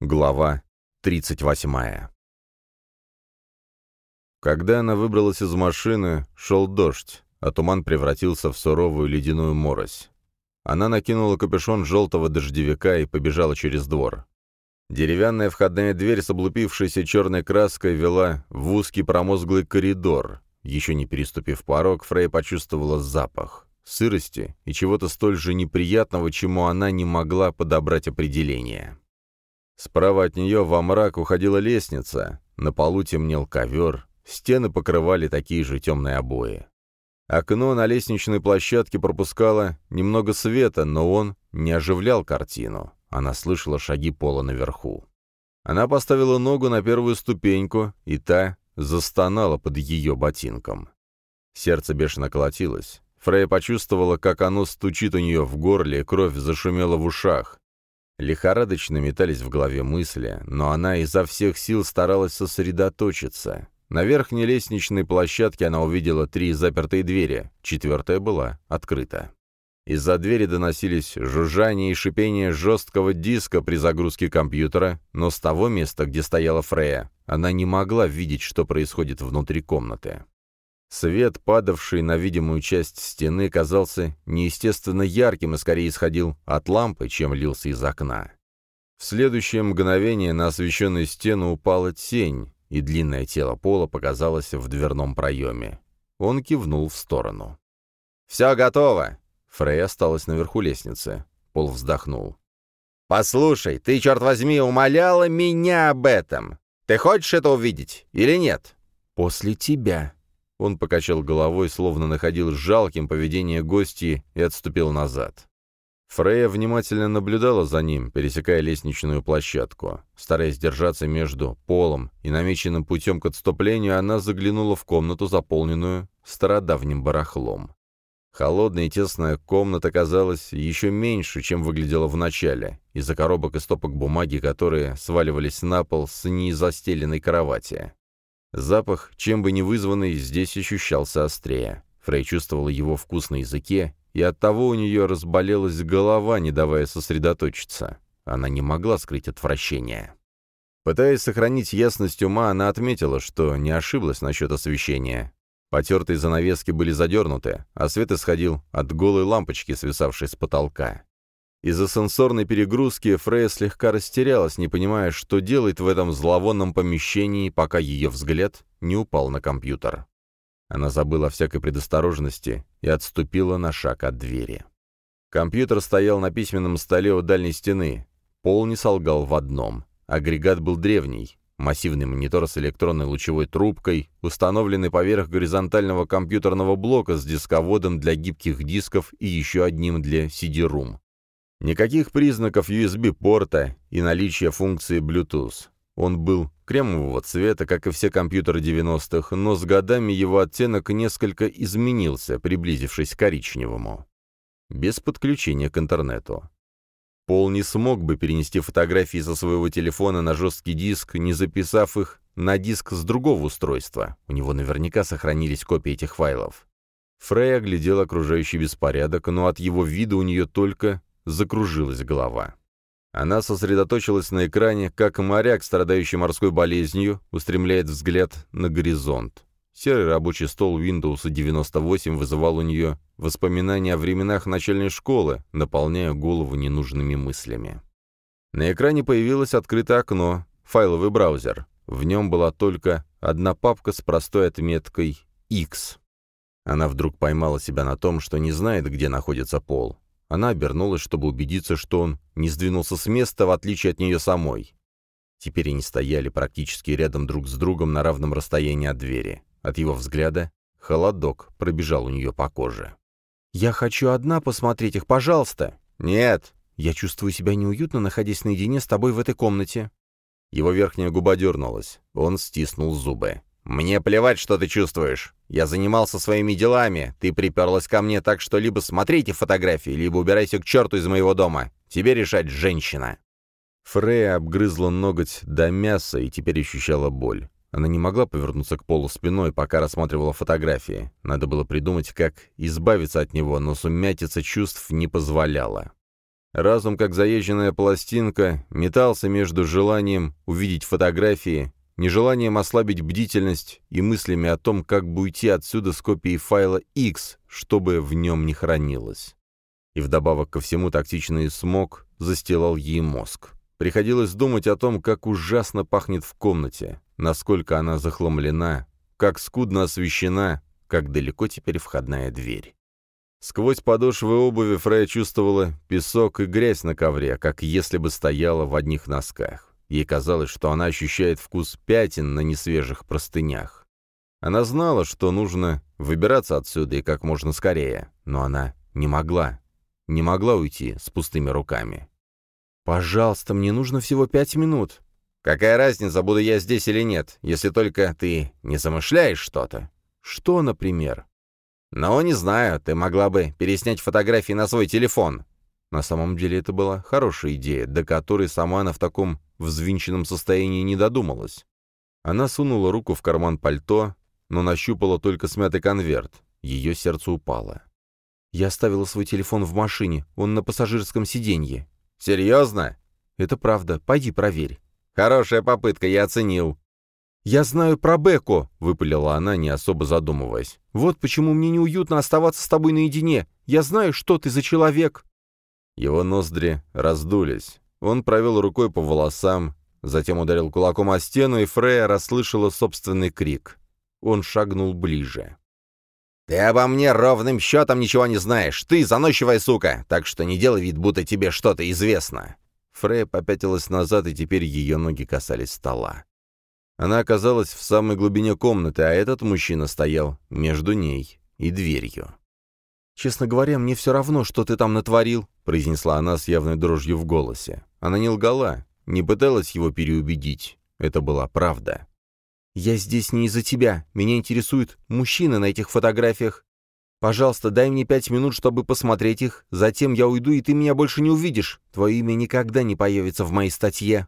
Глава 38 Когда она выбралась из машины, шел дождь, а туман превратился в суровую ледяную морось. Она накинула капюшон желтого дождевика и побежала через двор. Деревянная входная дверь с облупившейся черной краской вела в узкий промозглый коридор. Еще не переступив порог, Фрей почувствовала запах сырости и чего-то столь же неприятного, чему она не могла подобрать определение. Справа от нее во мрак уходила лестница, на полу темнел ковер, стены покрывали такие же темные обои. Окно на лестничной площадке пропускало немного света, но он не оживлял картину. Она слышала шаги пола наверху. Она поставила ногу на первую ступеньку, и та застонала под ее ботинком. Сердце бешено колотилось. Фрея почувствовала, как оно стучит у нее в горле, кровь зашумела в ушах. Лихорадочно метались в голове мысли, но она изо всех сил старалась сосредоточиться. На верхней лестничной площадке она увидела три запертые двери, четвертая была открыта. Из-за двери доносились жужжание и шипение жесткого диска при загрузке компьютера, но с того места, где стояла Фрея, она не могла видеть, что происходит внутри комнаты. Свет, падавший на видимую часть стены, казался неестественно ярким и скорее исходил от лампы, чем лился из окна. В следующее мгновение на освещенную стену упала тень, и длинное тело Пола показалось в дверном проеме. Он кивнул в сторону. «Все готово!» Фрей осталась наверху лестницы. Пол вздохнул. «Послушай, ты, черт возьми, умоляла меня об этом! Ты хочешь это увидеть или нет?» «После тебя», он покачал головой, словно находил жалким поведение гостей и отступил назад. Фрея внимательно наблюдала за ним, пересекая лестничную площадку. Стараясь держаться между полом и намеченным путем к отступлению, она заглянула в комнату, заполненную стародавним барахлом. Холодная и тесная комната казалась еще меньше, чем выглядела в начале, из-за коробок и стопок бумаги, которые сваливались на пол с незастеленной кровати. Запах, чем бы ни вызванный, здесь ощущался острее. Фрей чувствовала его вкус на языке, и оттого у нее разболелась голова, не давая сосредоточиться. Она не могла скрыть отвращение. Пытаясь сохранить ясность ума, она отметила, что не ошиблась насчет освещения. Потертые занавески были задернуты, а свет исходил от голой лампочки, свисавшей с потолка. Из-за сенсорной перегрузки Фрея слегка растерялась, не понимая, что делает в этом зловонном помещении, пока ее взгляд не упал на компьютер. Она забыла о всякой предосторожности и отступила на шаг от двери. Компьютер стоял на письменном столе у дальней стены. Пол не солгал в одном. Агрегат был древний. Массивный монитор с электронной лучевой трубкой, установленный поверх горизонтального компьютерного блока с дисководом для гибких дисков и еще одним для CD-ROM. Никаких признаков USB-порта и наличия функции Bluetooth. Он был кремового цвета, как и все компьютеры 90-х, но с годами его оттенок несколько изменился, приблизившись к коричневому. Без подключения к интернету. Пол не смог бы перенести фотографии со своего телефона на жесткий диск, не записав их на диск с другого устройства. У него наверняка сохранились копии этих файлов. Фрей оглядел окружающий беспорядок, но от его вида у нее только закружилась голова. Она сосредоточилась на экране, как моряк, страдающий морской болезнью, устремляет взгляд на горизонт. Серый рабочий стол Windows 98 вызывал у нее воспоминания о временах начальной школы, наполняя голову ненужными мыслями. На экране появилось открытое окно, файловый браузер. В нем была только одна папка с простой отметкой X. Она вдруг поймала себя на том, что не знает, где находится пол. Она обернулась, чтобы убедиться, что он не сдвинулся с места, в отличие от нее самой. Теперь они стояли практически рядом друг с другом на равном расстоянии от двери. От его взгляда холодок пробежал у нее по коже. «Я хочу одна посмотреть их, пожалуйста!» «Нет!» «Я чувствую себя неуютно, находясь наедине с тобой в этой комнате». Его верхняя губа дернулась. Он стиснул зубы. «Мне плевать, что ты чувствуешь. Я занимался своими делами. Ты приперлась ко мне так, что либо смотрите фотографии, либо убирайся к черту из моего дома. Тебе решать женщина». Фрея обгрызла ноготь до мяса и теперь ощущала боль. Она не могла повернуться к полу спиной, пока рассматривала фотографии. Надо было придумать, как избавиться от него, но сумятица чувств не позволяла. Разум, как заезженная пластинка, метался между желанием увидеть фотографии, нежеланием ослабить бдительность и мыслями о том, как бы уйти отсюда с копией файла X, чтобы в нем не хранилось. И вдобавок ко всему тактичный смог застилал ей мозг. Приходилось думать о том, как ужасно пахнет в комнате, насколько она захламлена, как скудно освещена, как далеко теперь входная дверь. Сквозь подошвы обуви Фрея чувствовала песок и грязь на ковре, как если бы стояла в одних носках. Ей казалось, что она ощущает вкус пятен на несвежих простынях. Она знала, что нужно выбираться отсюда и как можно скорее, но она не могла. Не могла уйти с пустыми руками. «Пожалуйста, мне нужно всего пять минут». «Какая разница, буду я здесь или нет, если только ты не замышляешь что-то?» «Что, например?» «Ну, не знаю, ты могла бы переснять фотографии на свой телефон». На самом деле это была хорошая идея, до которой сама она в таком взвинченном состоянии не додумалась. Она сунула руку в карман пальто, но нащупала только смятый конверт. Ее сердце упало. «Я оставила свой телефон в машине, он на пассажирском сиденье». «Серьезно?» «Это правда, пойди проверь». «Хорошая попытка, я оценил». «Я знаю про Беку», — выпалила она, не особо задумываясь. «Вот почему мне неуютно оставаться с тобой наедине. Я знаю, что ты за человек». Его ноздри раздулись. Он провел рукой по волосам, затем ударил кулаком о стену, и Фрея расслышала собственный крик. Он шагнул ближе. «Ты обо мне ровным счетом ничего не знаешь. Ты заносчивая сука, так что не делай вид, будто тебе что-то известно». Фрея попятилась назад, и теперь ее ноги касались стола. Она оказалась в самой глубине комнаты, а этот мужчина стоял между ней и дверью. «Честно говоря, мне все равно, что ты там натворил», — произнесла она с явной дрожью в голосе. Она не лгала, не пыталась его переубедить. Это была правда. «Я здесь не из-за тебя. Меня интересуют мужчины на этих фотографиях. Пожалуйста, дай мне пять минут, чтобы посмотреть их. Затем я уйду, и ты меня больше не увидишь. Твое имя никогда не появится в моей статье».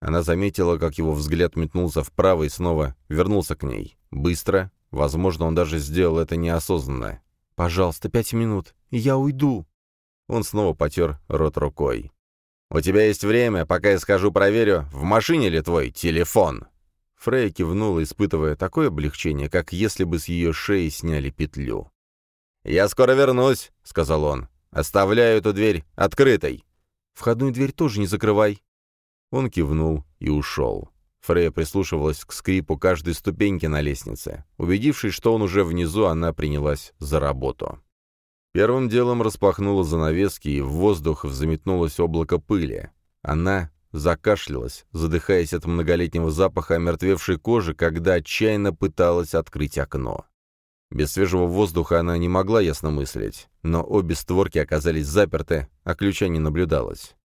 Она заметила, как его взгляд метнулся вправо и снова вернулся к ней. Быстро. Возможно, он даже сделал это неосознанно. «Пожалуйста, пять минут, и я уйду». Он снова потер рот рукой. «У тебя есть время, пока я схожу проверю, в машине ли твой телефон?» Фрейя кивнула, испытывая такое облегчение, как если бы с ее шеи сняли петлю. «Я скоро вернусь», — сказал он. «Оставляю эту дверь открытой». «Входную дверь тоже не закрывай». Он кивнул и ушел. Фрея прислушивалась к скрипу каждой ступеньки на лестнице. Убедившись, что он уже внизу, она принялась за работу. Первым делом распахнула занавески, и в воздух взметнулось облако пыли. Она закашлялась, задыхаясь от многолетнего запаха омертвевшей кожи, когда отчаянно пыталась открыть окно. Без свежего воздуха она не могла ясно мыслить, но обе створки оказались заперты, а ключа не наблюдалось.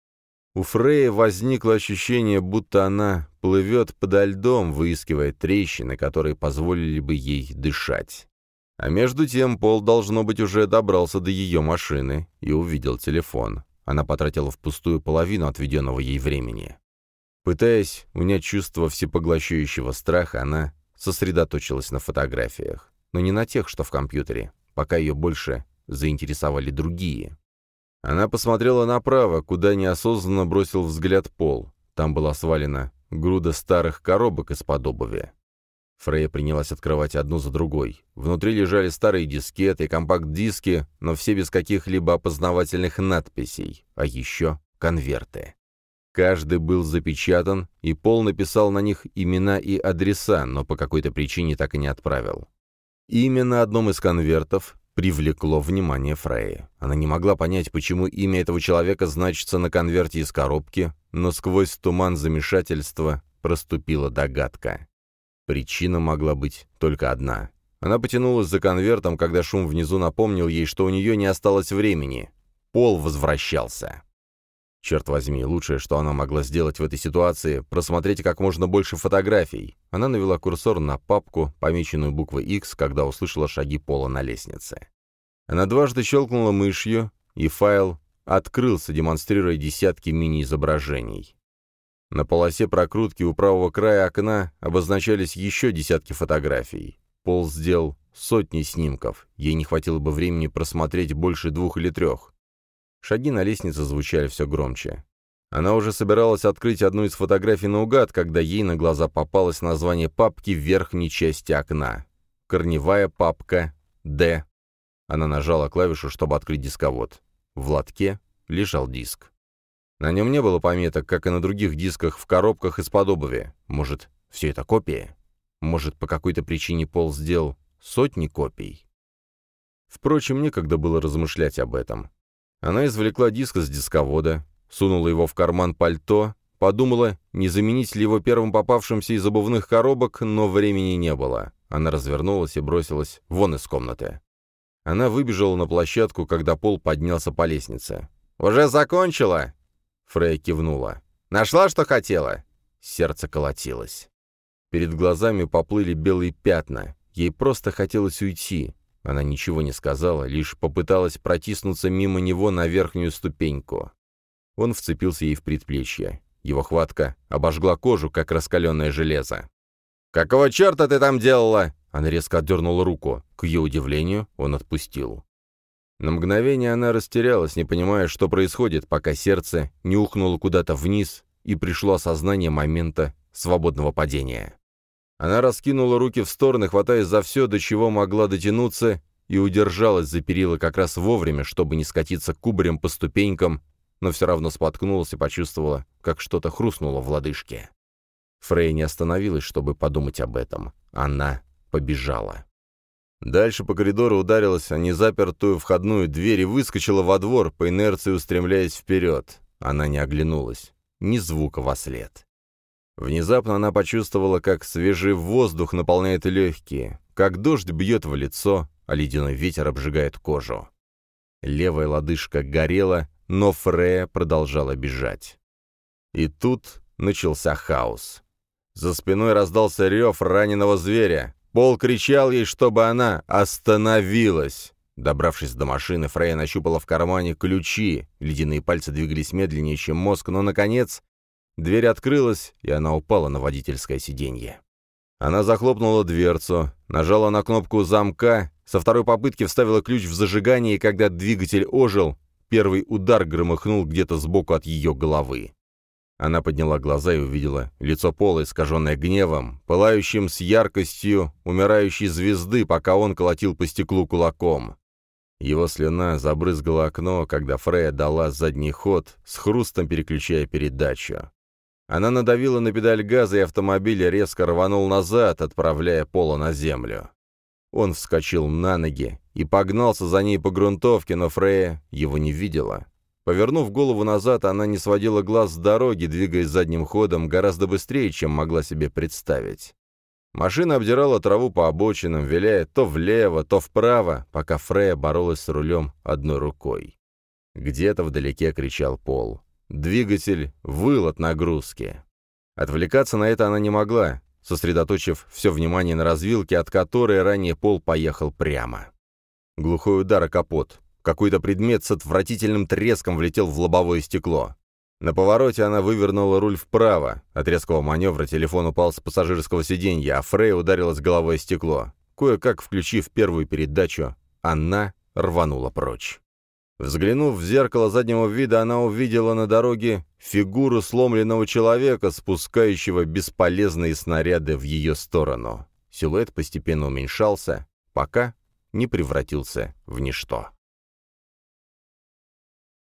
У Фрея возникло ощущение, будто она плывет подо льдом, выискивая трещины, которые позволили бы ей дышать. А между тем Пол, должно быть, уже добрался до ее машины и увидел телефон. Она потратила впустую половину отведенного ей времени. Пытаясь унять чувство всепоглощающего страха, она сосредоточилась на фотографиях, но не на тех, что в компьютере, пока ее больше заинтересовали другие. Она посмотрела направо, куда неосознанно бросил взгляд Пол. Там была свалена груда старых коробок из-под обуви. Фрейя принялась открывать одну за другой. Внутри лежали старые дискеты и компакт-диски, но все без каких-либо опознавательных надписей, а еще конверты. Каждый был запечатан, и Пол написал на них имена и адреса, но по какой-то причине так и не отправил. Имя на одном из конвертов привлекло внимание Фрейи. Она не могла понять, почему имя этого человека значится на конверте из коробки, но сквозь туман замешательства проступила догадка. Причина могла быть только одна. Она потянулась за конвертом, когда шум внизу напомнил ей, что у нее не осталось времени. Пол возвращался. Черт возьми, лучшее, что она могла сделать в этой ситуации, просмотреть как можно больше фотографий. Она навела курсор на папку, помеченную буквой X, когда услышала шаги Пола на лестнице. Она дважды щелкнула мышью, и файл открылся, демонстрируя десятки мини-изображений. На полосе прокрутки у правого края окна обозначались еще десятки фотографий. Пол сделал сотни снимков, ей не хватило бы времени просмотреть больше двух или трех. Шаги на лестнице звучали все громче. Она уже собиралась открыть одну из фотографий наугад, когда ей на глаза попалось название папки в верхней части окна. Корневая папка «Д». Она нажала клавишу, чтобы открыть дисковод. В лотке лежал диск. На нем не было пометок, как и на других дисках в коробках из-под обуви. Может, все это копии? Может, по какой-то причине Пол сделал сотни копий? Впрочем, некогда было размышлять об этом. Она извлекла диск с дисковода, сунула его в карман пальто, подумала, не заменить ли его первым попавшимся из обувных коробок, но времени не было. Она развернулась и бросилась вон из комнаты. Она выбежала на площадку, когда Пол поднялся по лестнице. «Уже закончила?» Фрей кивнула. «Нашла, что хотела?» Сердце колотилось. Перед глазами поплыли белые пятна. Ей просто хотелось уйти. Она ничего не сказала, лишь попыталась протиснуться мимо него на верхнюю ступеньку. Он вцепился ей в предплечье. Его хватка обожгла кожу, как раскаленное железо. «Какого черта ты там делала?» Она резко отдернула руку. К ее удивлению, он отпустил. На мгновение она растерялась, не понимая, что происходит, пока сердце не ухнуло куда-то вниз и пришло осознание момента свободного падения. Она раскинула руки в стороны, хватаясь за все, до чего могла дотянуться, и удержалась за перила как раз вовремя, чтобы не скатиться кубарем по ступенькам, но все равно споткнулась и почувствовала, как что-то хрустнуло в лодыжке. Фрей не остановилась, чтобы подумать об этом. Она побежала. Дальше по коридору ударилась о незапертую входную дверь и выскочила во двор, по инерции устремляясь вперед. Она не оглянулась. Ни звука во след. Внезапно она почувствовала, как свежий воздух наполняет легкие, как дождь бьет в лицо, а ледяной ветер обжигает кожу. Левая лодыжка горела, но Фрея продолжала бежать. И тут начался хаос. За спиной раздался рев раненого зверя. Пол кричал ей, чтобы она остановилась. Добравшись до машины, Фрейя нащупала в кармане ключи. Ледяные пальцы двигались медленнее, чем мозг, но, наконец, дверь открылась, и она упала на водительское сиденье. Она захлопнула дверцу, нажала на кнопку замка, со второй попытки вставила ключ в зажигание, и когда двигатель ожил, первый удар громыхнул где-то сбоку от ее головы. Она подняла глаза и увидела лицо Пола, искаженное гневом, пылающим с яркостью умирающей звезды, пока он колотил по стеклу кулаком. Его слюна забрызгала окно, когда Фрея дала задний ход, с хрустом переключая передачу. Она надавила на педаль газа, и автомобиль резко рванул назад, отправляя Пола на землю. Он вскочил на ноги и погнался за ней по грунтовке, но Фрея его не видела. Повернув голову назад, она не сводила глаз с дороги, двигаясь задним ходом гораздо быстрее, чем могла себе представить. Машина обдирала траву по обочинам, виляя то влево, то вправо, пока Фрея боролась с рулем одной рукой. Где-то вдалеке кричал Пол. Двигатель выл от нагрузки. Отвлекаться на это она не могла, сосредоточив все внимание на развилке, от которой ранее Пол поехал прямо. Глухой удар о капот. Какой-то предмет с отвратительным треском влетел в лобовое стекло. На повороте она вывернула руль вправо. От резкого маневра телефон упал с пассажирского сиденья, а Фрей ударилась головой о стекло. Кое-как включив первую передачу, она рванула прочь. Взглянув в зеркало заднего вида, она увидела на дороге фигуру сломленного человека, спускающего бесполезные снаряды в ее сторону. Силуэт постепенно уменьшался, пока не превратился в ничто.